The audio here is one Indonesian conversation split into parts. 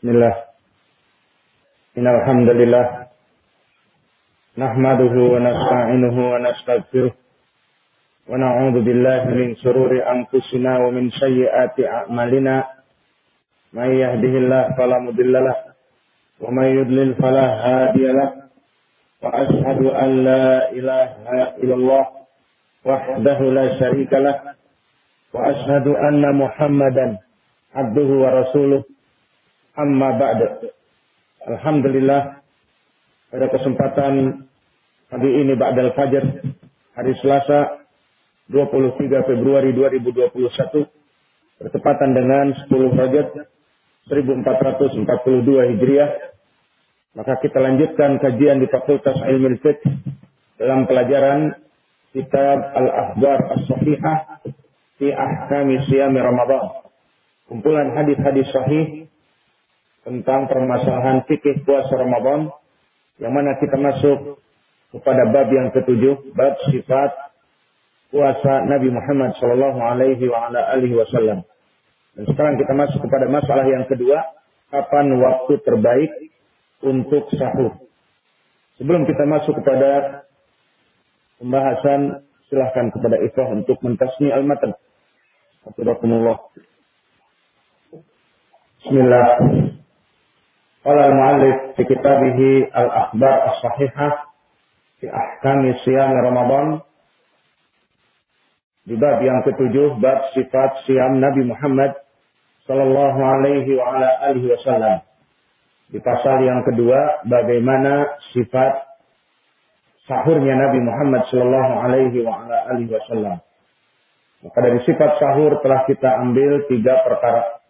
Bismillah. Innal hamdalillah nahmaduhu wa nasta'inuhu billahi min shururi anfusina wa min sayyiati a'malina. May yahdihillahu fala mudhillalah wa hadiyalah wa ashhadu an la ilaha illallah wahdahu la syarikalah wa ashhadu anna muhammadan abduhu wa rasuluh amma ba'da. Alhamdulillah pada kesempatan hari ini Ba'dal Fajar hari Selasa 23 Februari 2021 bertepatan dengan 10 Rajab 1442 Hijriah. Maka kita lanjutkan kajian di Fakultas Ilmu Fiqh dalam pelajaran kitab Al-Akhbar As-Sahihah fi Ahkami Siyam Ramadan. Kumpulan hadis-hadis sahih tentang permasalahan fikih puasa Ramadan yang mana kita masuk kepada bab yang ketujuh, bab sifat puasa Nabi Muhammad Shallallahu Alaihi Wasallam. Dan sekarang kita masuk kepada masalah yang kedua, kapan waktu terbaik untuk sahur. Sebelum kita masuk kepada pembahasan, silahkan kepada Ikhwah untuk mentasmi al-matan. Alhamdulillah. Bismillah. Qala al-mu'allif fi al-akhbar as-sahihah fi ahkami siyam Ramadan di bab yang ketujuh bab sifat siam Nabi Muhammad sallallahu alaihi wa ala alihi wasallam. Di pasal yang kedua bagaimana sifat sahurnya Nabi Muhammad sallallahu alaihi wa ala alihi wasallam. Maka dari sifat sahur telah kita ambil tiga perkara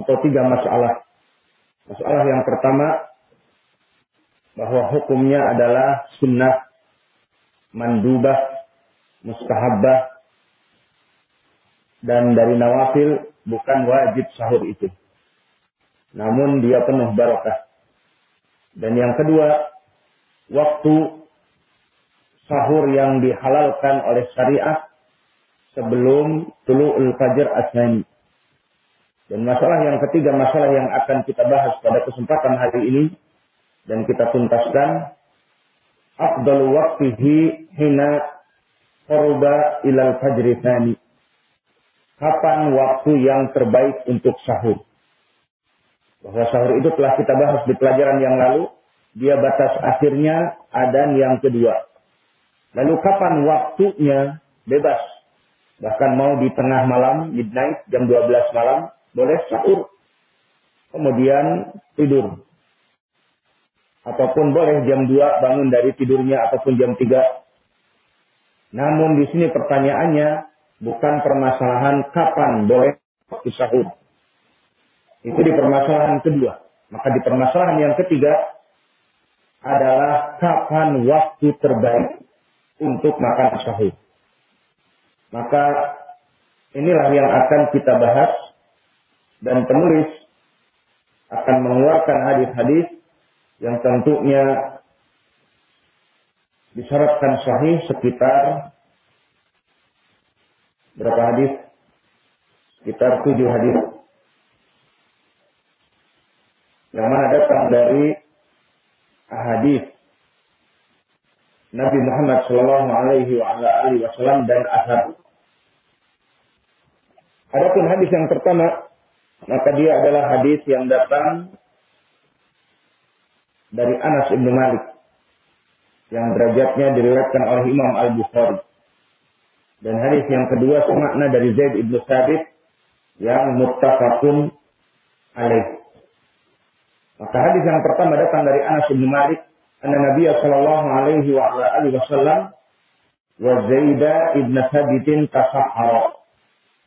atau tiga masalah. Masalah yang pertama bahwa hukumnya adalah sunnah, mandubah, mustahabbah, dan dari nawafil bukan wajib sahur itu. Namun dia penuh barokah. Dan yang kedua, waktu sahur yang dihalalkan oleh syariat sebelum tulu'ul fajr asnani. Dan masalah yang ketiga, masalah yang akan kita bahas pada kesempatan hari ini dan kita tuntaskan afdalu waqtihi hina qaruba ilal fajri thani. Kapan waktu yang terbaik untuk sahur? Bahwa sahur itu telah kita bahas di pelajaran yang lalu, dia batas akhirnya adan yang kedua. Lalu kapan waktunya bebas? Bahkan mau di tengah malam, midnight, jam 12 malam, boleh sahur. Kemudian tidur. Ataupun boleh jam 2 bangun dari tidurnya ataupun jam 3. Namun di sini pertanyaannya bukan permasalahan kapan boleh waktu sahur. Itu di permasalahan kedua. Maka di permasalahan yang ketiga adalah kapan waktu terbaik untuk makan sahur. Maka inilah yang akan kita bahas dan penulis akan mengeluarkan hadis-hadis yang tentunya disyaratkan sahih sekitar berapa hadis? Sekitar tujuh hadis. Yang mana datang dari hadis Nabi Muhammad Shallallahu Alaihi Wasallam dan asar. Adapun hadis yang pertama maka dia adalah hadis yang datang dari Anas ibnu Malik yang derajatnya diriwayatkan oleh Imam Al Bukhari. Dan hadis yang kedua semakna dari Zaid ibnu Sabit yang muttafaqun alaih. Maka hadis yang pertama datang dari Anas ibnu Malik, anna Nabi sallallahu alaihi wa alihi wasallam wa Zaid ibnu Sabitin tasahhara.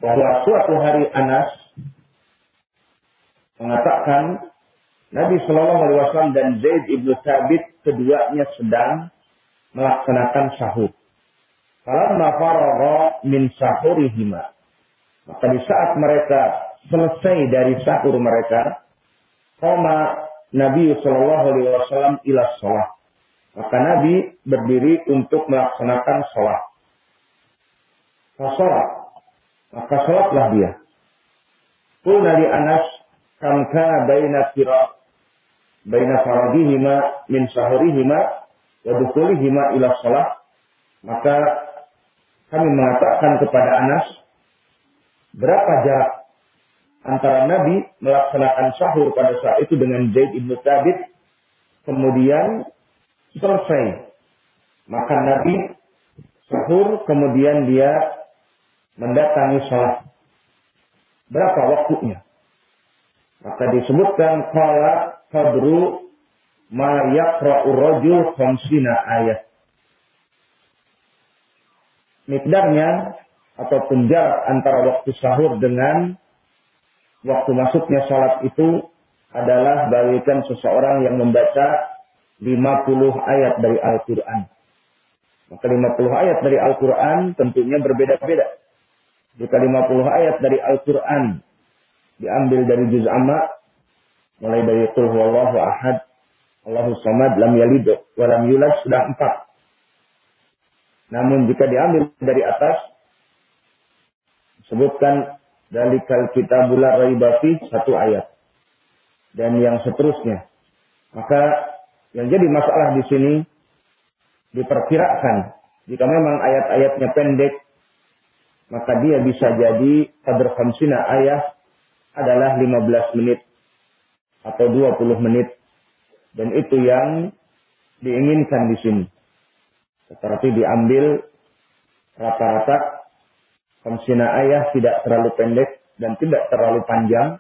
Bahwa suatu hari Anas mengatakan Nabi Shallallahu Alaihi Wasallam dan Zaid ibnu Thabit keduanya sedang melaksanakan sahur. Kalau faragha min sahurihima. Maka di saat mereka selesai dari sahur mereka, koma Nabi Shallallahu Alaihi Wasallam ila sholat. Maka Nabi berdiri untuk melaksanakan sholat. Sholat. Maka sholatlah dia. Qul Nabi Anas kamka baina kira baina faradihima min sahurihima wa dukulihima ila sholat maka kami mengatakan kepada Anas berapa jarak antara Nabi melaksanakan sahur pada saat itu dengan Zaid ibn Thabit kemudian selesai. Maka Nabi sahur kemudian dia mendatangi sholat berapa waktunya maka disebutkan kala qadru ma yaqra'u rajul khamsina ayat. Mikdarnya ataupun jarak antara waktu sahur dengan waktu masuknya salat itu adalah bagaikan seseorang yang membaca 50 ayat dari Al-Quran. Maka 50 ayat dari Al-Quran tentunya berbeda-beda. Jika 50 ayat dari Al-Quran diambil dari juz amma mulai dari qul huwallahu ahad Allahu samad lam yalid wa lam yulad sudah empat. Namun jika diambil dari atas sebutkan dari kal kitabul raiba satu ayat dan yang seterusnya. Maka yang jadi masalah di sini diperkirakan jika memang ayat-ayatnya pendek maka dia bisa jadi qadr khamsina ayat adalah 15 menit atau 20 menit. Dan itu yang diinginkan di sini. Tetapi diambil rata-rata khamsina ayah tidak terlalu pendek dan tidak terlalu panjang.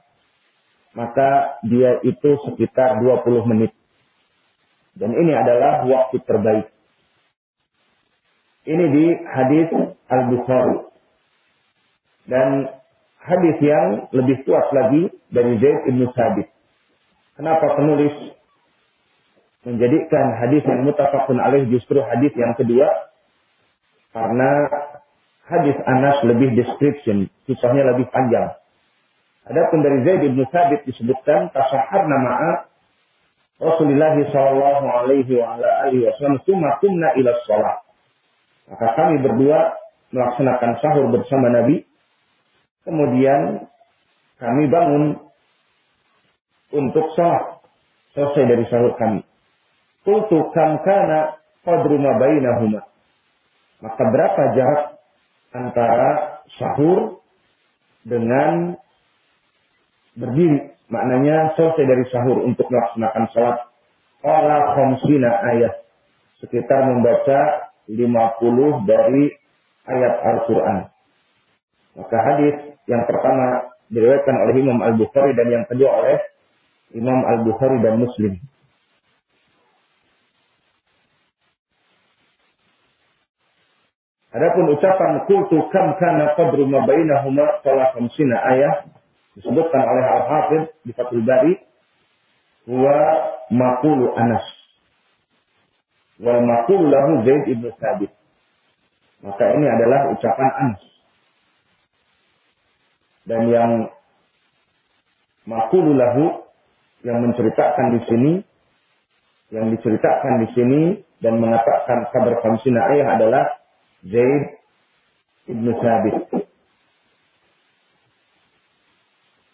Maka dia itu sekitar 20 menit. Dan ini adalah waktu terbaik. Ini di hadis Al-Bukhari. Dan hadis yang lebih kuat lagi dari Zaid ibn Sabit. Kenapa penulis menjadikan hadis yang mutafakun alaih justru hadis yang kedua? Karena hadis Anas lebih description, kisahnya lebih panjang. Adapun dari Zaid ibn Sabit disebutkan tasahar nama Rasulullah Shallallahu Alaihi Wasallam cuma kumna ila sholat. Maka kami berdua melaksanakan sahur bersama Nabi Kemudian kami bangun untuk sholat. Selesai dari sahur kami. Kultu kam kana bainahuma. Maka berapa jarak antara sahur dengan berdiri. Maknanya selesai dari sahur untuk melaksanakan sholat. Ola khomsina ayat. Sekitar membaca 50 dari ayat Al-Quran. Maka hadis yang pertama diriwayatkan oleh Imam Al-Bukhari dan yang kedua oleh Imam Al-Bukhari dan Muslim. Adapun ucapan kultu kam kana qadru ma bainahuma qala khamsina ayah disebutkan oleh Al-Hafidh di Fathul Bari huwa maqulu Anas wal maqulu lahu Zaid ibn Sabit. Maka ini adalah ucapan Anas dan yang makululahu yang menceritakan di sini yang diceritakan di sini dan mengatakan kabar kamsina ayah adalah Zaid ibn Sabit.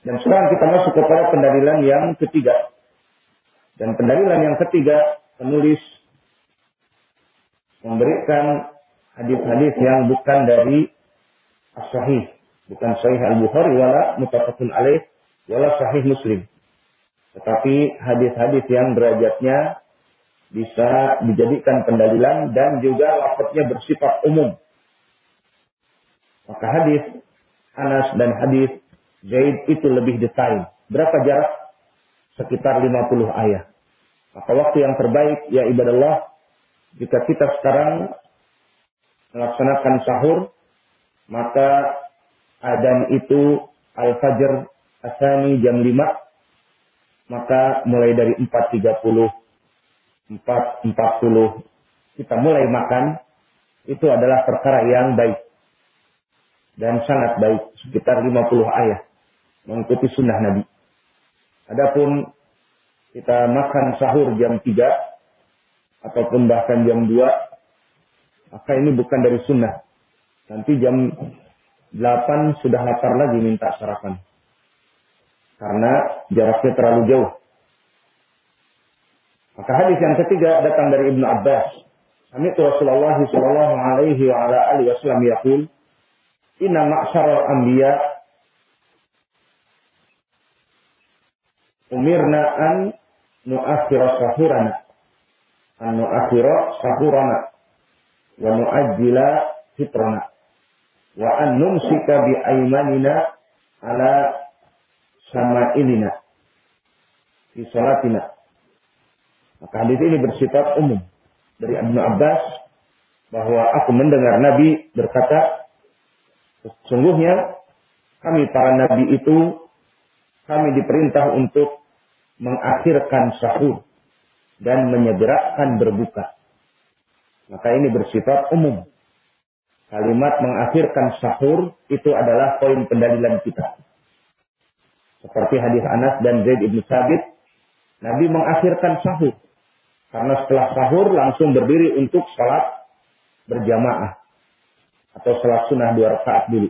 Dan sekarang kita masuk kepada pendalilan yang ketiga. Dan pendalilan yang ketiga penulis memberikan hadis-hadis yang bukan dari as-sahih bukan sahih al-Bukhari wala mutafakun alaih wala sahih Muslim. Tetapi hadis-hadis yang derajatnya bisa dijadikan pendalilan dan juga lafadznya bersifat umum. Maka hadis Anas dan hadis Zaid itu lebih detail. Berapa jarak? Sekitar 50 ayat. Maka waktu yang terbaik ya ibadah Allah jika kita sekarang melaksanakan sahur maka Adan itu Al-Fajr Asani jam 5 maka mulai dari 4.30 4.40 kita mulai makan itu adalah perkara yang baik dan sangat baik sekitar 50 ayat mengikuti sunnah Nabi. Adapun kita makan sahur jam 3 ataupun bahkan jam 2 maka ini bukan dari sunnah. Nanti jam Delapan sudah lapar lagi minta sarapan. karena jaraknya terlalu jauh. Maka hadis yang ketiga datang dari Ibnu Abbas. Kami Rasulullah sallallahu alaihi wa ala alihi wasallam yaqul, "Inna ma'syaral anbiya umirna an nu'akhkhira sahurana an nu'akhkhira sahurana wa nu'ajjila fitrana wa an numsika bi aymanina ala sama'ilina fi salatina maka hadis ini bersifat umum dari Ibnu Abbas bahwa aku mendengar Nabi berkata, sesungguhnya kami para Nabi itu kami diperintah untuk mengakhirkan sahur dan menyegerakan berbuka. Maka ini bersifat umum. Kalimat mengakhirkan sahur itu adalah poin pendalilan kita. Seperti hadis Anas dan Zaid ibn Sabit, Nabi mengakhirkan sahur karena setelah sahur langsung berdiri untuk sholat berjamaah. Atau sholat sunnah dua rakaat dulu.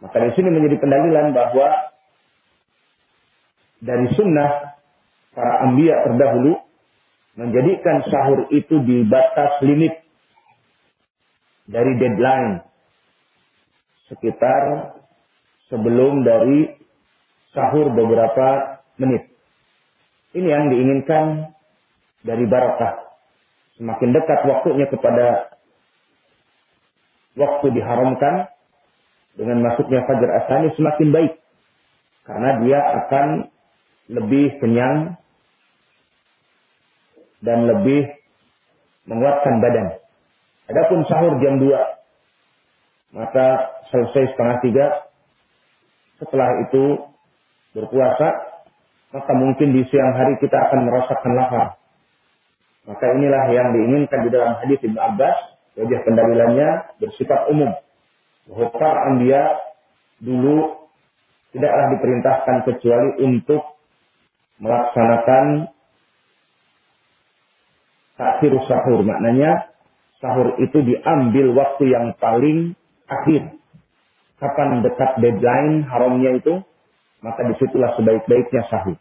Maka di sini menjadi pendalilan bahwa dari sunnah para ambia terdahulu menjadikan sahur itu di batas limit dari deadline sekitar sebelum dari sahur beberapa menit. Ini yang diinginkan dari barakah. Semakin dekat waktunya kepada waktu diharamkan dengan masuknya fajar asani semakin baik. Karena dia akan lebih kenyang dan lebih menguatkan badan. Adapun sahur jam 2, maka selesai setengah tiga, setelah itu berpuasa, maka mungkin di siang hari kita akan merasakan lapar. Maka inilah yang diinginkan di dalam hadis Ibnu Abbas. Wajah pendalilannya bersifat umum. Bahwa para anbiya dulu tidaklah diperintahkan kecuali untuk melaksanakan takhir sahur. Maknanya sahur itu diambil waktu yang paling akhir. Kapan dekat deadline haramnya itu, maka di situlah sebaik-baiknya sahur.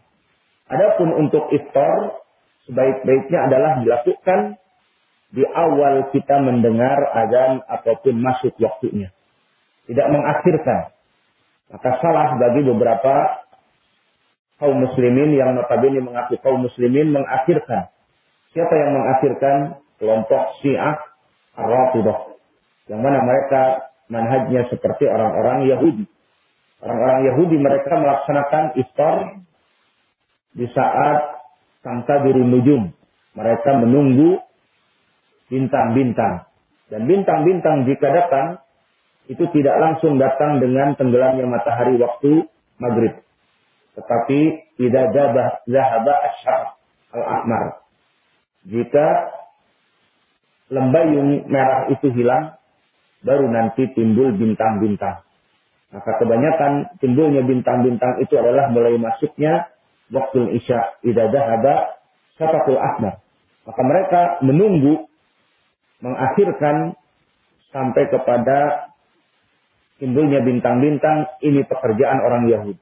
Adapun untuk iftar, sebaik-baiknya adalah dilakukan di awal kita mendengar azan ataupun masuk waktunya. Tidak mengakhirkan. Maka salah bagi beberapa kaum muslimin yang notabene mengaku kaum muslimin mengakhirkan. Siapa yang mengakhirkan? Kelompok Syiah Ar-Rafidah. Yang mana mereka manhajnya seperti orang-orang Yahudi. Orang-orang Yahudi mereka melaksanakan iftar di saat sangka biru nujum. Mereka menunggu bintang-bintang. Dan bintang-bintang jika datang, itu tidak langsung datang dengan tenggelamnya matahari waktu maghrib. Tetapi tidak zahaba asyar al-ahmar. Jika lembayung merah itu hilang, baru nanti timbul bintang-bintang. Maka kebanyakan timbulnya bintang-bintang itu adalah mulai masuknya waktu isya idza dhahaba syafatul ahmar. Maka mereka menunggu mengakhirkan sampai kepada timbulnya bintang-bintang ini pekerjaan orang Yahudi.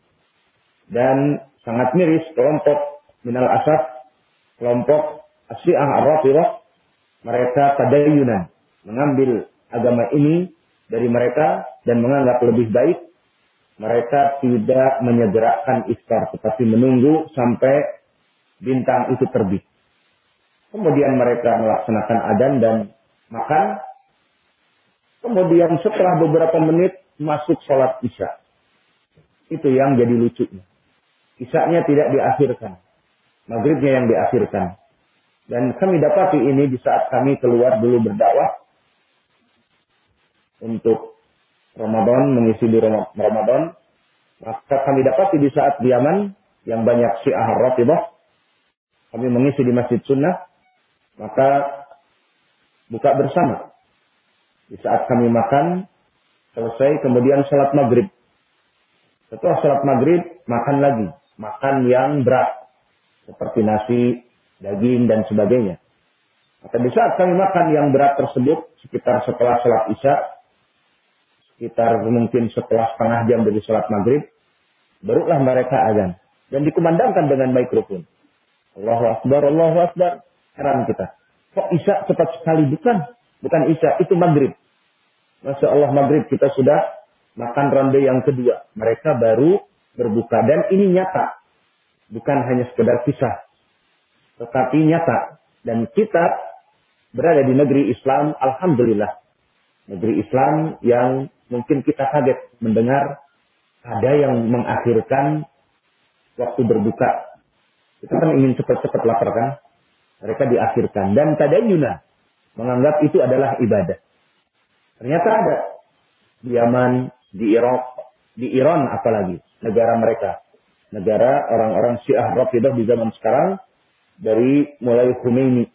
Dan sangat miris kelompok minal asaf, kelompok Asy'ah Ar-Rafidhah mereka tadayunan mengambil agama ini dari mereka dan menganggap lebih baik mereka tidak menyegerakan iftar, tetapi menunggu sampai bintang itu terbit. Kemudian mereka melaksanakan adan dan makan. Kemudian setelah beberapa menit masuk sholat isya. Itu yang jadi lucunya. Isyanya tidak diakhirkan. Maghribnya yang diakhirkan. Dan kami dapati ini di saat kami keluar dulu berdakwah. Untuk Ramadan, mengisi di Ramadan, maka kami dapati di saat di Yaman yang banyak syiah Rafidhah, kami mengisi di Masjid Sunnah, maka buka bersama. Di saat kami makan, selesai, kemudian sholat maghrib. Setelah sholat maghrib, makan lagi. Makan yang berat. Seperti nasi, daging, dan sebagainya. Maka di saat kami makan yang berat tersebut, sekitar setelah sholat isya, sekitar mungkin setelah setengah jam dari sholat maghrib, barulah mereka azan. dan dikumandangkan dengan mikrofon. Allahu Akbar, Allahu Akbar. Heran kita. Kok Isya cepat sekali? Bukan. Bukan Isya, itu maghrib. Masya Allah maghrib kita sudah makan ronde yang kedua. Mereka baru berbuka. Dan ini nyata. Bukan hanya sekedar kisah. Tetapi nyata. Dan kita berada di negeri Islam, Alhamdulillah. Negeri Islam yang mungkin kita kaget mendengar ada yang mengakhirkan waktu berbuka. Kita kan ingin cepat-cepat lapar kan? Mereka diakhirkan. Dan tadayuna menganggap itu adalah ibadah. Ternyata ada di Yaman, di Irak, di Iran apalagi, negara mereka. Negara orang-orang Syiah Rafidah di zaman sekarang dari mulai Khomeini,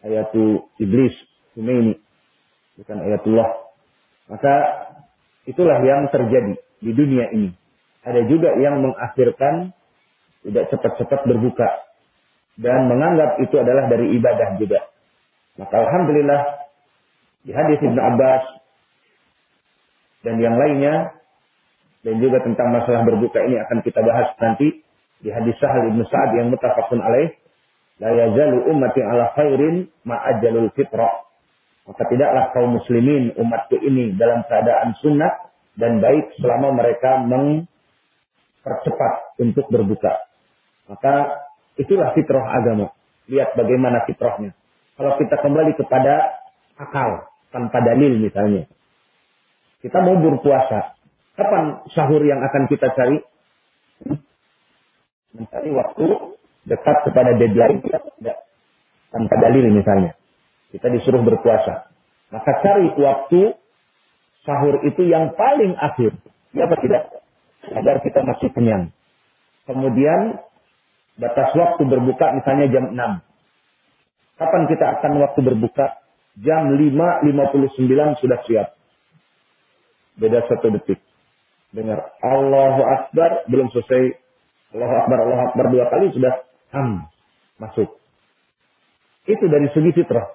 ayatul iblis Khomeini, bukan ayatullah. Maka itulah yang terjadi di dunia ini. Ada juga yang mengakhirkan tidak cepat-cepat berbuka dan menganggap itu adalah dari ibadah juga. Maka alhamdulillah di hadis Ibnu Abbas dan yang lainnya dan juga tentang masalah berbuka ini akan kita bahas nanti di hadis Sahal Ibnu Sa'ad yang mutafakun alaih la yazalu ummati ala khairin ma'ajalul fitrah maka tidaklah kaum muslimin umatku ini dalam keadaan sunnah dan baik selama mereka mempercepat untuk berbuka. Maka itulah fitrah agama. Lihat bagaimana fitrahnya. Kalau kita kembali kepada akal tanpa dalil misalnya. Kita mau berpuasa. Kapan sahur yang akan kita cari? Mencari waktu dekat kepada deadline kita tidak. Tanpa dalil misalnya. Kita disuruh berpuasa. Maka cari waktu sahur itu yang paling akhir. Ya apa tidak? Agar kita masih kenyang. Kemudian batas waktu berbuka misalnya jam 6. Kapan kita akan waktu berbuka? Jam 5.59 sudah siap. Beda satu detik. Dengar Allahu Akbar, belum selesai. Allahu Akbar, Allahu Akbar dua kali sudah ham masuk. Itu dari segi fitrah.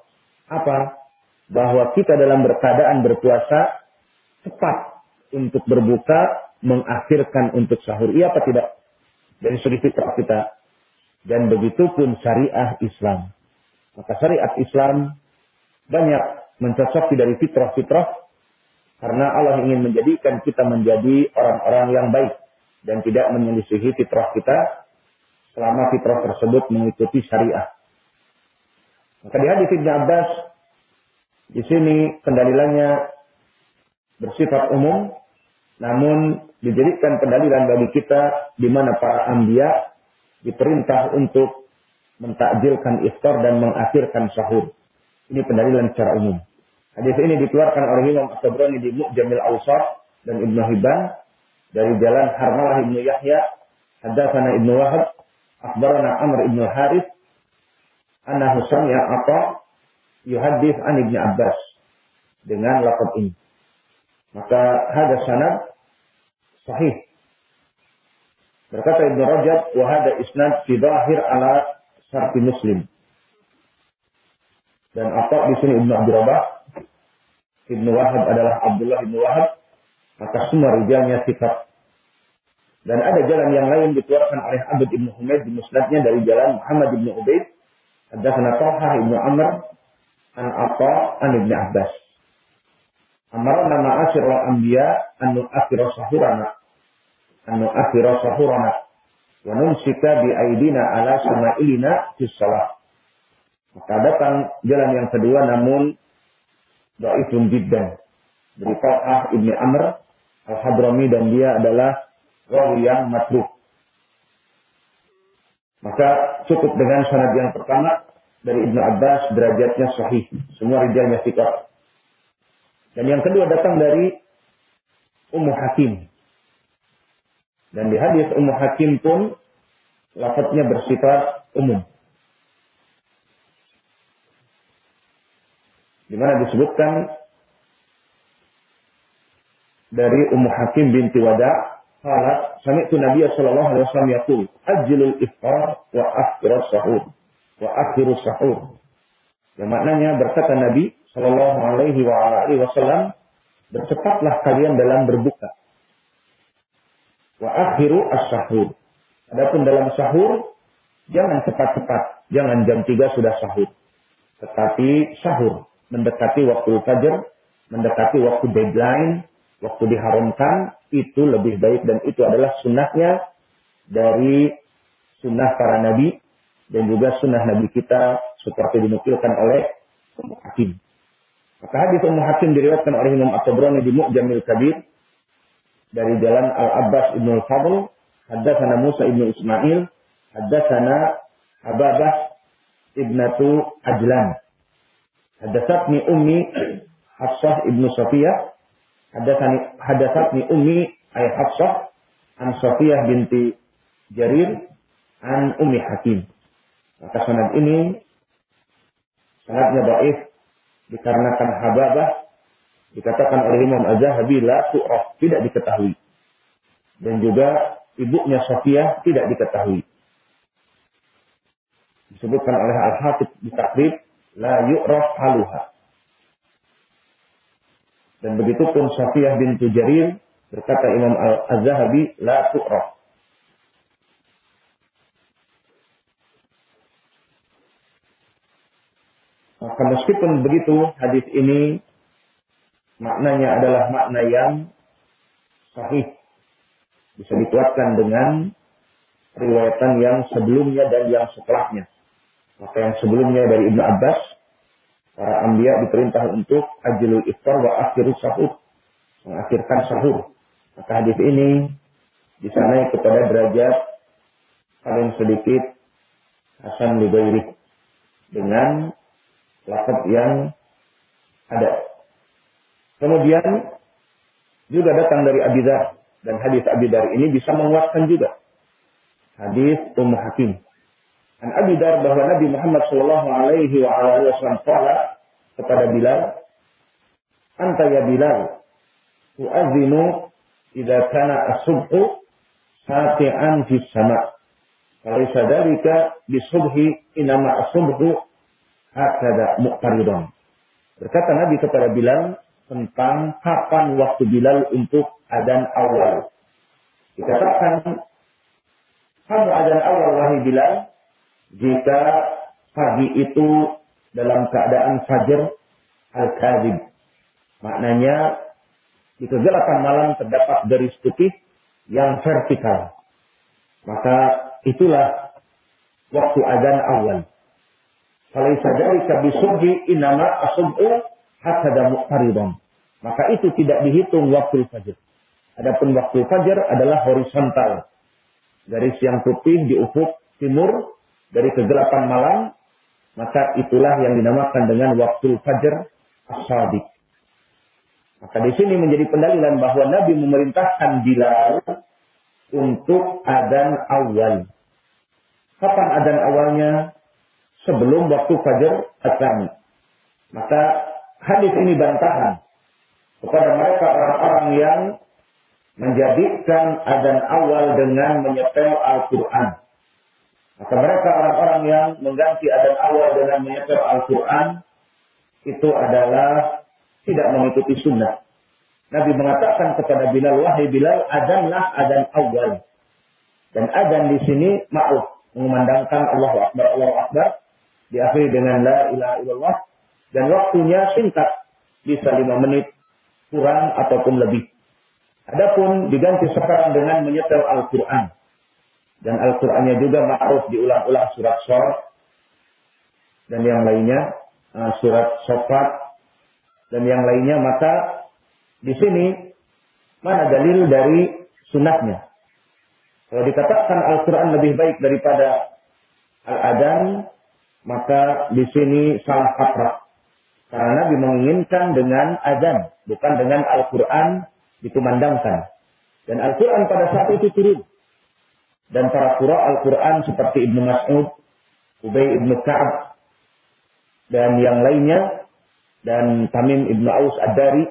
Apa? Bahwa kita dalam berkeadaan berpuasa cepat untuk berbuka, mengakhirkan untuk sahur. Iya apa tidak? Dari segi fitrah kita. Dan begitu pun syariah Islam. Maka syariat Islam banyak mencocoki dari fitrah-fitrah karena Allah ingin menjadikan kita menjadi orang-orang yang baik dan tidak menyelisihi fitrah kita selama fitrah tersebut mengikuti syariah. Maka di hadis Ibn Abbas di sini pendalilannya bersifat umum, namun dijadikan pendalilan bagi kita di mana para ambia diperintah untuk mentakjilkan iftar dan mengakhirkan sahur. Ini pendalilan secara umum. Hadis ini dikeluarkan oleh Imam At-Tabrani di Mu'jamil Awsat dan Ibnu Hibban dari jalan Harmalah Ibnu Yahya, Hadatsana Ibnu Wahab, akhbarana Amr Ibnu Harith, anna sami'a apa yuhadits an Ibnu Abbas dengan lafaz ini. Maka ada sanad sahih. Berkata Ibn Rajab, wahada isnad fi zahir ala syarti Muslim. Dan apa di sini Ibnu Abdul Rabah, Ibnu Wahab adalah Abdullah Ibnu Wahab, maka semua rijalnya sikap. Dan ada jalan yang lain dikeluarkan oleh Abd Ibnu Humaid di musnadnya dari jalan Muhammad Ibnu Ubaid, ada Talha Ibnu Amr, an Atta, an Ibnu Abbas. Amarna ma'asyirul anbiya an nu'akhira sahurana. An nu'akhira sahurana. Wa numsika bi aidina ala sama'ilina fi salat. Maka datang jalan yang kedua namun dhaifun jiddan. Dari Talhah Ibni Amr Al-Hadrami dan dia adalah rawi yang matruk. Maka cukup dengan sanad yang pertama dari Ibnu Abbas derajatnya sahih. Semua rijalnya sikap. Dan yang kedua datang dari Ummu Hakim. Dan di hadis Ummu Hakim pun lafadznya bersifat umum. Di mana disebutkan dari Ummu Hakim binti Wada, Kala, sami'tu Nabi sallallahu alaihi wasallam yaqul, ajilul iftar wa akhirus sahur. Wa akhirus sahur. Yang maknanya berkata Nabi Shallallahu Alaihi Wasallam, bercepatlah kalian dalam berbuka. Wa akhiru as-sahur Adapun dalam sahur, jangan cepat-cepat. Jangan jam 3 sudah sahur. Tetapi sahur, mendekati waktu fajar, mendekati waktu deadline, waktu diharamkan, itu lebih baik dan itu adalah sunnahnya dari sunnah para nabi dan juga sunnah nabi kita seperti dinukilkan oleh Hakim. Maka hadis Ummu Hakim diriwayatkan oleh Imam At-Tabrani di Mu'jamil Kabir dari jalan Al-Abbas Ibnu Al-Fadl Haddatsana Musa ibnu Ismail, haddatsana Ababah ibnatu Ajlan. Haddatsatni ummi Hafsah ibnu Safiyah, haddatsani haddatsatni ummi ay Hafsah an Safiyah binti Jarir an Ummi Hakim. Maka sanad ini sanadnya dhaif dikarenakan Hababah dikatakan oleh Imam Az-Zahabi la tu'raf, tidak diketahui. Dan juga ibunya Sofia tidak diketahui. Disebutkan oleh Al-Hatib di takrib, la yu'raf haluha. Dan begitu pun Sofia bintu Jarir berkata Imam Al-Zahabi la tu'raf. Maka meskipun begitu hadis ini maknanya adalah makna yang sahih bisa dikuatkan dengan riwayatan yang sebelumnya dan yang setelahnya. Maka yang sebelumnya dari Ibnu Abbas, para ambia diperintah untuk ajilul iftar wa akhirus sahur, mengakhirkan sahur. Maka hadis ini bisa naik kepada derajat paling sedikit Hasan Libairi dengan lafaz yang ada. Kemudian juga datang dari Abidar dan hadis Abi Dar ini bisa menguatkan juga hadis Ummu Hakim. An Abi Dar bahwa Nabi Muhammad Shallallahu Alaihi Wasallam kala kepada Bilal, Anta ya Bilal, tuazinu idza kana as-subhu sati'an fi sama. Falaysa dalika bisubhi inama as-subhu hakada muqtaridun. Berkata Nabi kepada Bilal tentang kapan waktu Bilal untuk adan awal. Dikatakan, kamu adan awal wahai Bilal, jika pagi itu dalam keadaan fajar al-kadhib. Maknanya, di kegelapan malam terdapat garis putih yang vertikal. Maka itulah waktu adan awal. Kalau saja bisubhi inama asub'u hakada muqtaridun. Maka itu tidak dihitung waktu fajar. Adapun waktu fajar adalah horizontal. Garis yang putih di ufuk timur dari kegelapan malam, maka itulah yang dinamakan dengan waktu fajar as-sadiq. Maka di sini menjadi pendalilan bahwa Nabi memerintahkan Bilal untuk adan awal. Kapan adan awalnya? Sebelum waktu fajar asami. Maka hadis ini bantahan kepada mereka orang-orang yang menjadikan adan awal dengan menyetel Al-Quran. Maka mereka orang-orang yang mengganti adan awal dengan menyetel Al-Quran itu adalah tidak mengikuti sunnah. Nabi mengatakan kepada Bilal, wahai Bilal, adanlah adan awal. Dan adan di sini ma'ruf, mengumandangkan Allah Akbar, Allah Akbar, diakhiri dengan la ilaha illallah, dan waktunya singkat, bisa lima menit, kurang ataupun lebih. Adapun diganti sekarang dengan menyetel Al-Quran. Dan Al-Qurannya juga ma'ruf diulang-ulang surat Sor. Dan yang lainnya uh, surat Sofat. Dan yang lainnya maka di sini mana dalil dari sunatnya. Kalau dikatakan Al-Quran lebih baik daripada Al-Adan, maka di sini salah kaprah. Karena Nabi menginginkan dengan azan, bukan dengan Al-Quran dikumandangkan. Dan Al-Quran pada saat itu turun. Dan para surah Al-Quran seperti Ibnu Mas'ud, Ubay Ibnu Ka'ab, dan yang lainnya, dan Tamim Ibnu Aus Ad-Dari,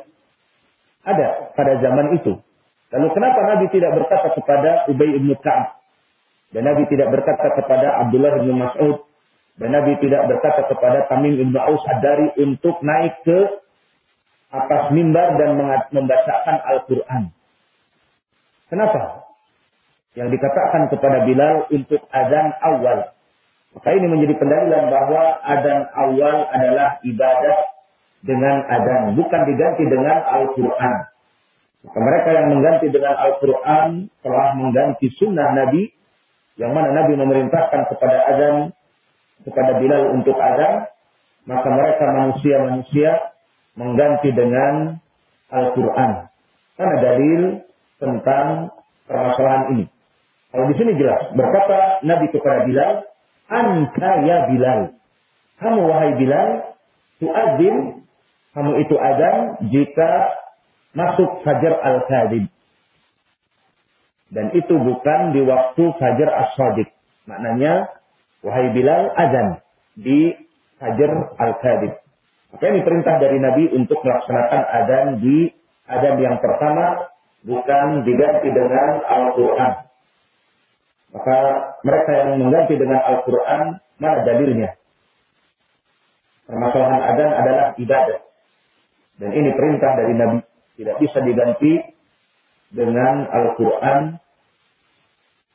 ada pada zaman itu. Lalu kenapa Nabi tidak berkata kepada Ubay Ibnu Ka'ab? Dan Nabi tidak berkata kepada Abdullah Ibnu Mas'ud. Dan Nabi tidak berkata kepada Tamim Ibnu Aus Ad-Dari untuk naik ke atas mimbar dan membacakan Al-Quran. Kenapa? Yang dikatakan kepada Bilal untuk azan awal. Maka ini menjadi pendalilan bahwa azan awal adalah ibadah dengan azan, bukan diganti dengan Al-Quran. Maka mereka yang mengganti dengan Al-Quran telah mengganti sunnah Nabi, yang mana Nabi memerintahkan kepada azan, kepada Bilal untuk azan, maka mereka manusia-manusia mengganti dengan Al-Quran. Karena dalil tentang permasalahan ini. Kalau di sini jelas, berkata Nabi kepada Bilal, Anta ya Bilal. Kamu wahai Bilal, tuadzin, kamu itu azan jika masuk fajar al-kadib. Dan itu bukan di waktu fajar as-sadiq. Maknanya, wahai Bilal, azan di fajar al-kadib. Maka ini perintah dari Nabi untuk melaksanakan azan di azan yang pertama, bukan diganti dengan Al-Quran. Maka mereka yang mengganti dengan Al-Quran, mana dalilnya? Permasalahan azan adalah ibadah. Dan ini perintah dari Nabi. Tidak bisa diganti dengan Al-Quran.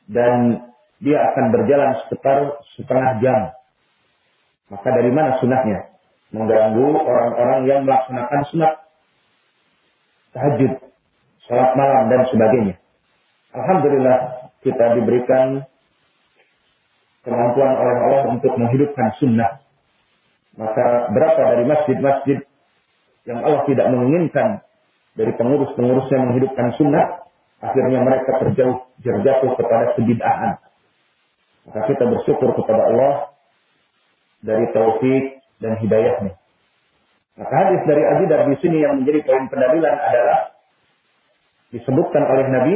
Dan dia akan berjalan sekitar setengah jam. Maka dari mana sunahnya? Mengganggu orang-orang yang melaksanakan sunat. Tahajud. Salat malam dan sebagainya. Alhamdulillah kita diberikan kemampuan oleh Allah untuk menghidupkan sunnah. Maka berapa dari masjid-masjid yang Allah tidak menginginkan dari pengurus-pengurusnya menghidupkan sunnah, akhirnya mereka terjauh terjatuh kepada kebid'ahan. Maka kita bersyukur kepada Allah dari taufik dan hidayahnya. Maka hadis dari Abu Dar di sini yang menjadi poin pendalilan adalah disebutkan oleh Nabi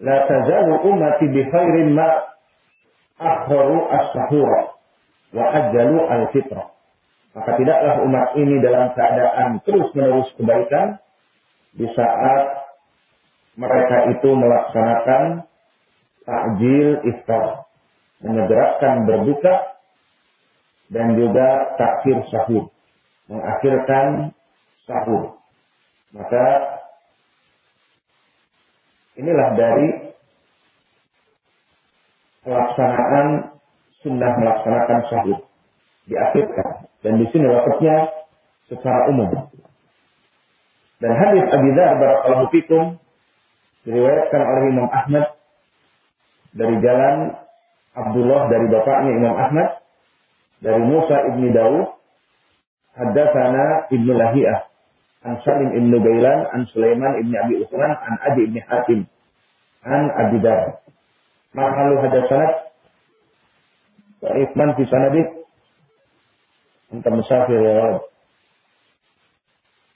La tazalu ummati bi khairin ma akharu as-sahura wa ajalu al-fitrah. Maka tidaklah umat ini dalam keadaan terus-menerus kebaikan di saat mereka itu melaksanakan takjil iftar, menyegerakan berbuka dan juga takhir sahur, mengakhirkan sahur. Maka inilah dari pelaksanaan sunnah melaksanakan sahur diakhirkan. Dan di sini waktunya secara umum. Dan hadis Abi Dzar barakallahu fikum diriwayatkan oleh Imam Ahmad dari jalan Abdullah dari bapaknya Imam Ahmad dari Musa ibni Daud. Haddatsana Ibnu Lahiyah an Salim ibn Gailan, an Sulaiman ibn Abi Uthman, an Adi ibn Hatim, an Abi Dar. Mahalu hada sanad, Ifman fi sanadik, Anta musafir ya Rab.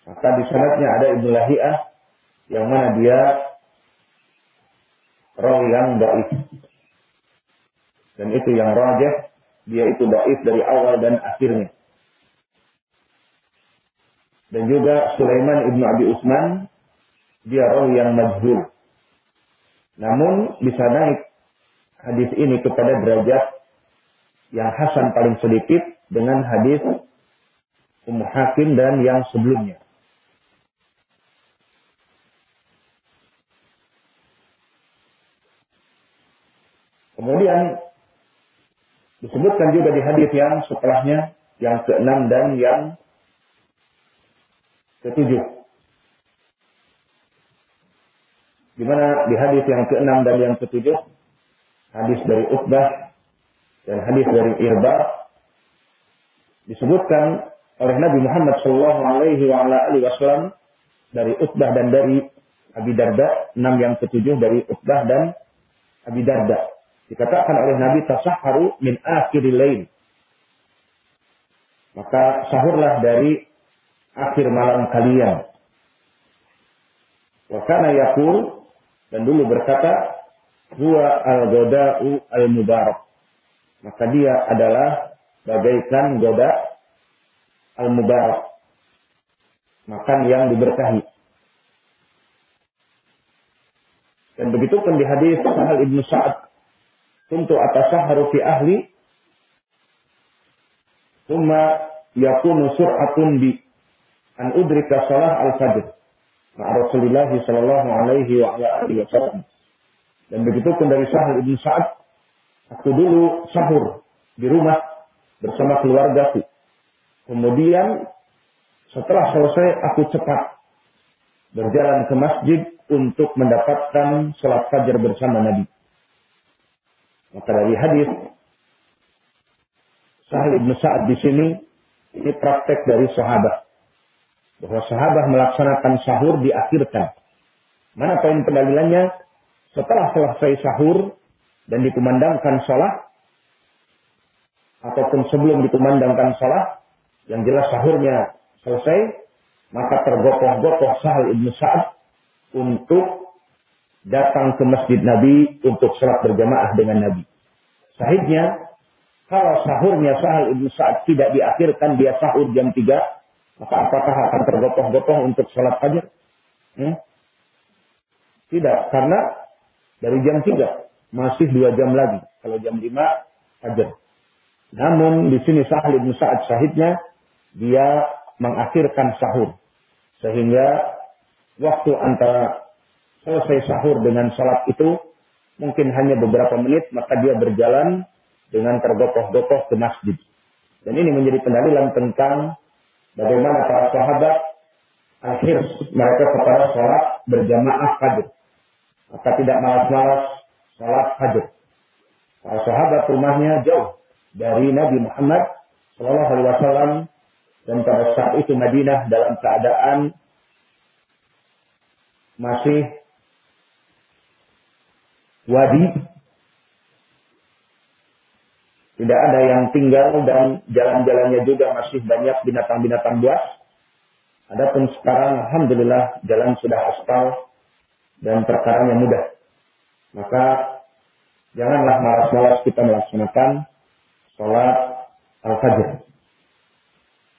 Maka di sanadnya ada Ibnu Lahiyah, yang mana dia rawi yang daif. Dan itu yang rajah, dia itu daif dari awal dan akhirnya dan juga Sulaiman ibnu Abi Utsman dia rawi yang majhul. Namun bisa naik hadis ini kepada derajat yang hasan paling sedikit dengan hadis Ummu Hakim dan yang sebelumnya. Kemudian disebutkan juga di hadis yang setelahnya yang keenam dan yang ketujuh. Di mana di hadis yang keenam dan yang ketujuh, hadis dari Utbah dan hadis dari Irba disebutkan oleh Nabi Muhammad Shallallahu Alaihi Wasallam dari Utbah dan dari Abi Darda, enam yang ketujuh dari Utbah dan Abi Darda. Dikatakan oleh Nabi tasahharu min akhiril lain. Maka sahurlah dari akhir malam kalian. Wakana yakul dan dulu berkata, huwa al-goda'u al-mubarak. Maka dia adalah bagaikan goda al-mubarak. Makan yang diberkahi. Dan begitu pun di hadis Sahal Ibnu Sa'ad, "Kuntu atasahharu fi ahli, thumma yakunu sur'atun bi an udrika salah al-fajr. Rasulullah sallallahu alaihi wa alihi wasallam. Dan begitu pun dari Sahal ibn Sa'ad, aku dulu sahur di rumah bersama keluargaku. Kemudian setelah selesai aku cepat berjalan ke masjid untuk mendapatkan sholat fajar bersama Nabi. Maka dari hadis Sahal ibn Sa'ad di sini ini praktek dari sahabat. Bahwa sahabat melaksanakan sahur diakhirkan. Mana poin pendalilannya? Setelah selesai sahur dan dikumandangkan sholat, ataupun sebelum dikumandangkan sholat, yang jelas sahurnya selesai, maka tergopoh-gopoh Sahal ibn Sa'ad untuk datang ke masjid Nabi untuk sholat berjamaah dengan Nabi. Sahihnya, kalau sahurnya Sahal ibn Sa'ad tidak diakhirkan, dia sahur jam 3, maka apakah akan tergopoh-gopoh untuk sholat fajar? Hmm? Tidak, karena dari jam 3 masih dua jam lagi. Kalau jam 5 fajar. Namun di sini Sahal ibn Sa'ad syahidnya dia mengakhirkan sahur. Sehingga waktu antara selesai sahur dengan salat itu mungkin hanya beberapa menit maka dia berjalan dengan tergopoh-gopoh ke masjid. Dan ini menjadi pendalilan tentang bagaimana para sahabat akhir mereka kepada sholat berjamaah fajr. Maka tidak malas-malas sholat fajr. Para sahabat rumahnya jauh dari Nabi Muhammad Shallallahu Alaihi Wasallam dan pada saat itu Madinah dalam keadaan masih wadi tidak ada yang tinggal dan jalan-jalannya juga masih banyak binatang-binatang buas. Adapun sekarang Alhamdulillah jalan sudah aspal dan perkaranya mudah. Maka janganlah malas-malas kita melaksanakan sholat al-fajr.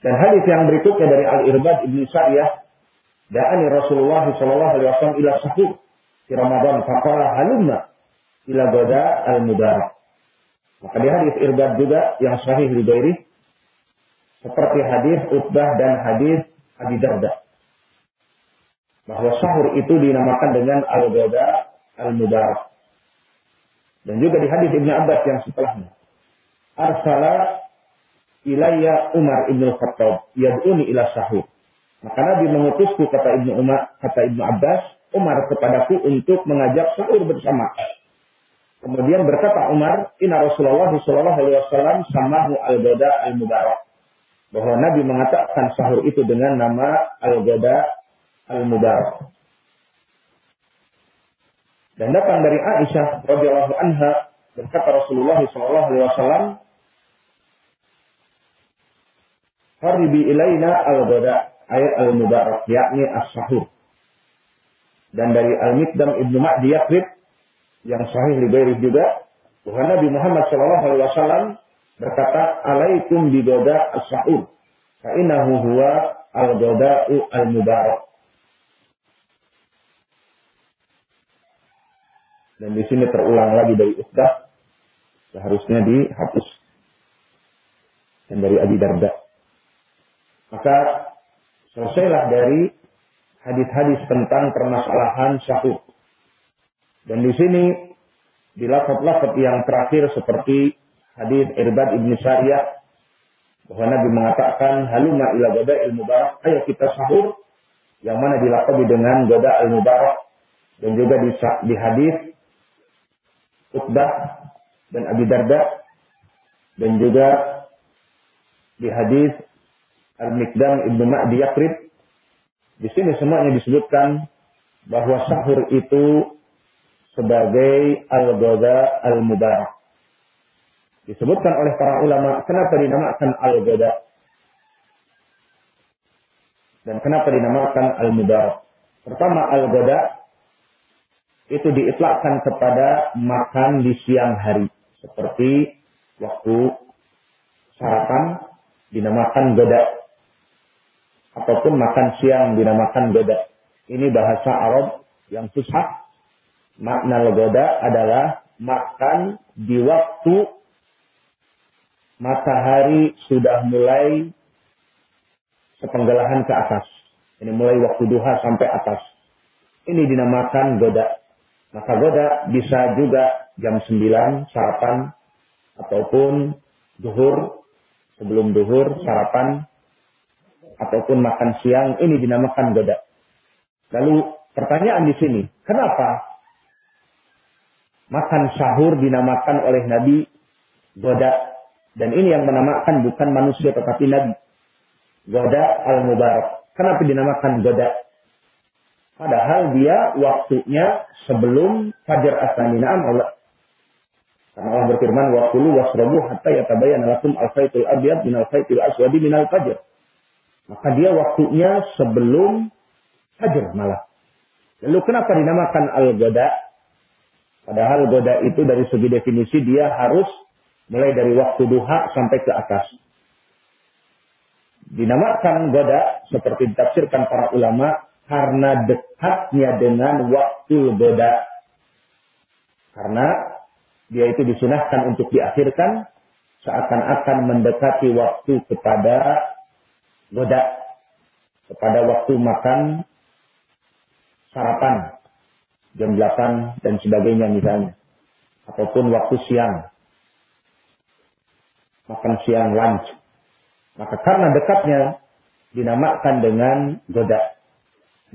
Dan hadis yang berikutnya dari Al-Irbad Ibn Sa'iyah, Da'ani Rasulullah wasallam ila sahur di Ramadan faqala halumma ila goda al-mubarak. Maka di hadis Irbad juga yang sahih di Dairi seperti hadis Utbah dan hadis Abi Darda. Bahwa sahur itu dinamakan dengan al-goda al-mubarak. Dan juga di hadis Ibn Abbas yang setelahnya arsala ilayya Umar ibn Khattab yad'uni ila sahur. Maka Nabi mengutusku kata Ibnu Umar, kata Ibnu Abbas, Umar kepadaku untuk mengajak sahur bersama. Kemudian berkata Umar, Inna Rasulullah Sallallahu Alaihi Wasallam samahu al-Goda al-Mubarak. Bahwa Nabi mengatakan sahur itu dengan nama al-Goda al-Mubarak. Dan datang dari Aisyah radhiyallahu anha berkata Rasulullah Sallallahu Alaihi Wasallam, Haribi ilaina al-ghada ayat al-mubarak yakni as-sahur. Dan dari Al-Mikdam Ibnu Ma'di Yakrib yang sahih li juga bahwa Nabi Muhammad sallallahu alaihi wasallam berkata alaikum as-sahur fa innahu huwa al-ghada'u al-mubarak. Dan di sini terulang lagi dari Uqdah seharusnya dihapus. Dan dari Abi Darda. Maka selesailah dari hadis-hadis tentang permasalahan sahur. Dan di sini di lafaz-lafaz yang terakhir seperti hadis Irbad ibn Sariyah bahwa Nabi mengatakan haluma ila goda ilmu barak ayo kita sahur yang mana dilakabi dengan goda ilmu barak dan juga di, di hadis Utbah dan Abi Darda. Dan juga di hadis Al-Mikdam Ibnu Ma'di Yakrib. Di sini semuanya disebutkan bahwa sahur itu sebagai al-goda al-mubarak. Disebutkan oleh para ulama, kenapa dinamakan al-goda? Dan kenapa dinamakan al-mubarak? Pertama, al-goda itu diitlakkan kepada makan di siang hari. Seperti waktu sarapan dinamakan goda ataupun makan siang dinamakan goda. Ini bahasa Arab yang susah. Makna goda adalah makan di waktu matahari sudah mulai sepenggelahan ke atas. Ini mulai waktu duha sampai atas. Ini dinamakan goda. Maka goda bisa juga jam 9 sarapan ataupun duhur sebelum duhur sarapan ataupun makan siang ini dinamakan goda. Lalu pertanyaan di sini, kenapa makan sahur dinamakan oleh Nabi goda dan ini yang menamakan bukan manusia tetapi Nabi. Goda al-Mubarak. Kenapa dinamakan goda? Padahal dia waktunya sebelum Fajar Asani. Naam Allah. Karena Allah berfirman, Wakulu wasrabu hatta yatabayan lakum al-faitul abiyad min al-faitul aswadi min al-fajr. Maka dia waktunya sebelum Fajar malah. Lalu kenapa dinamakan al-goda? Padahal goda itu dari segi definisi dia harus mulai dari waktu duha sampai ke atas. Dinamakan goda seperti ditafsirkan para ulama karena dekatnya dengan waktu goda. Karena dia itu disunahkan untuk diakhirkan seakan-akan mendekati waktu kepada goda. Kepada waktu makan sarapan jam 8 dan sebagainya misalnya. Ataupun waktu siang makan siang lunch. Maka karena dekatnya dinamakan dengan goda.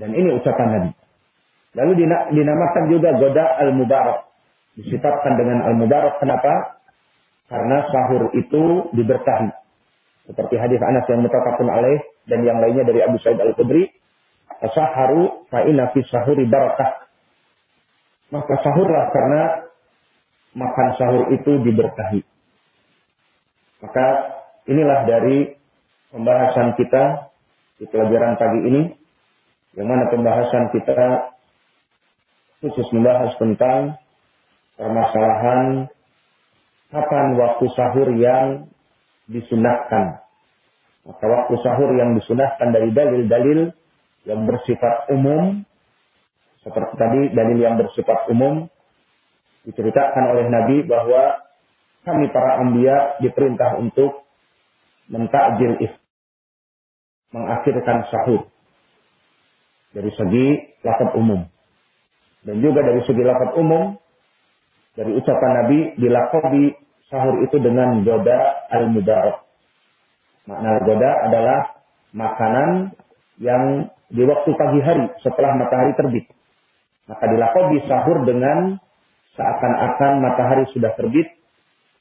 Dan ini ucapan Nabi. Lalu dinamakan juga goda al-mubarak. Disifatkan dengan al-mubarak. Kenapa? Karena sahur itu diberkahi. Seperti hadis Anas yang mutafakun alaih dan yang lainnya dari Abu Sa'id al-Khudri. Saharu fa'ina fi sahuri barakah. Maka sahurlah karena makan sahur itu diberkahi. Maka inilah dari pembahasan kita di pelajaran pagi ini. Yang mana pembahasan kita khusus membahas tentang permasalahan kapan waktu sahur yang disunahkan. Maka waktu sahur yang disunahkan dari dalil-dalil yang bersifat umum, seperti tadi dalil yang bersifat umum, diceritakan oleh Nabi bahwa kami para ambia diperintah untuk mentakjil if mengakhirkan sahur. Dari segi lafaz umum. Dan juga dari segi lafaz umum dari ucapan Nabi dilakobi sahur itu dengan goda al mubarak makna goda adalah makanan yang di waktu pagi hari setelah matahari terbit maka dilakobi sahur dengan seakan-akan matahari sudah terbit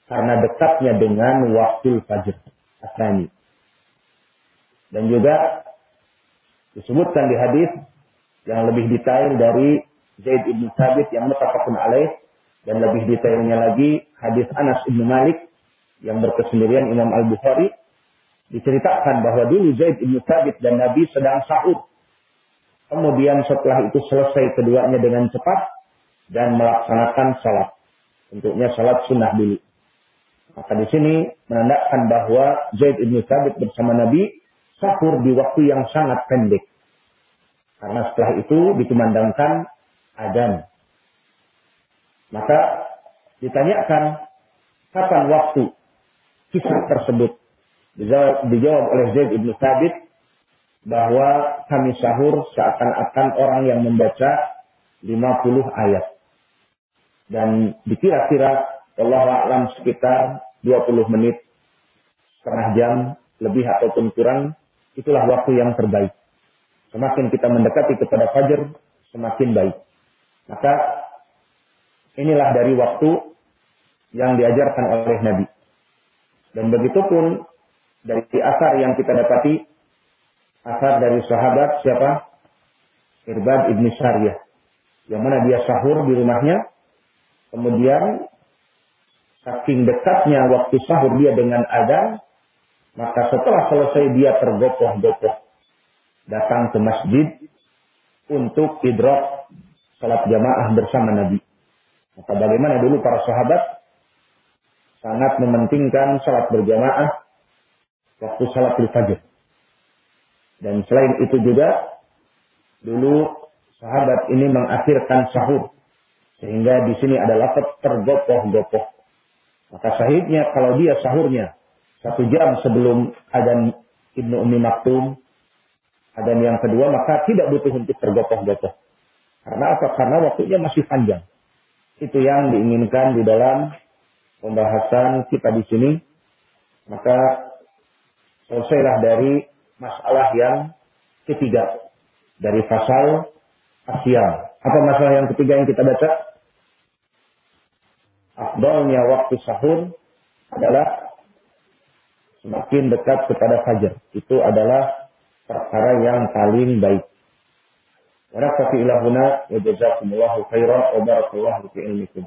karena dekatnya dengan waktu fajr asani. Dan juga disebutkan di hadis yang lebih detail dari Zaid ibn Thabit yang mutafakun alaih dan lebih detailnya lagi hadis Anas ibn Malik yang berkesendirian Imam Al Bukhari diceritakan bahwa dulu Zaid ibn Thabit dan Nabi sedang sahur. Kemudian setelah itu selesai keduanya dengan cepat dan melaksanakan salat. Tentunya salat sunnah dulu. Maka di sini menandakan bahwa Zaid bin Thabit bersama Nabi sahur di waktu yang sangat pendek. Karena setelah itu dikumandangkan adzan. Maka ditanyakan kapan waktu kisah tersebut. Dijawab, oleh Zaid bin Thabit bahwa kami sahur seakan-akan orang yang membaca 50 ayat. Dan dikira-kira Allah alam sekitar 20 menit, setengah jam, lebih ataupun kurang, itulah waktu yang terbaik. Semakin kita mendekati kepada fajar, semakin baik. Maka inilah dari waktu yang diajarkan oleh Nabi. Dan begitu pun dari asar yang kita dapati, asar dari sahabat siapa? Irbad ibn Syariah. Yang mana dia sahur di rumahnya, kemudian saking dekatnya waktu sahur dia dengan Adam, maka setelah selesai dia tergopoh-gopoh datang ke masjid untuk idrok salat jamaah bersama Nabi. Maka bagaimana dulu para sahabat sangat mementingkan salat berjamaah waktu salat fajr. Dan selain itu juga dulu sahabat ini mengakhirkan sahur sehingga di sini ada lafaz tergopoh-gopoh. Maka sahihnya kalau dia sahurnya satu jam sebelum adzan Ibnu Umi Maktum, Dan yang kedua, maka tidak butuh untuk tergopoh-gopoh. Karena apa? Karena waktunya masih panjang. Itu yang diinginkan di dalam pembahasan kita di sini. Maka selesailah dari masalah yang ketiga. Dari pasal asyam. Apa masalah yang ketiga yang kita baca? Afdalnya waktu sahur adalah semakin dekat kepada fajar. Itu adalah perkara yang paling baik. Wa nakfi ilahuna wa jazakumullahu khairan wa barakallahu fi ilmikum.